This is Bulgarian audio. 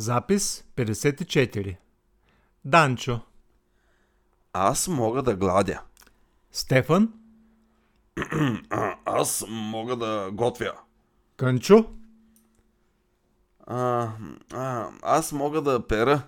Запис 54 Данчо Аз мога да гладя. Стефан А, Аз мога да готвя. Кънчо А, а, аз мога да пера.